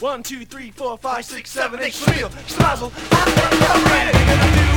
One, two, three, four, five, six, seven, eight, Schlemiel, Schmazel, I'm ready, I'm ready.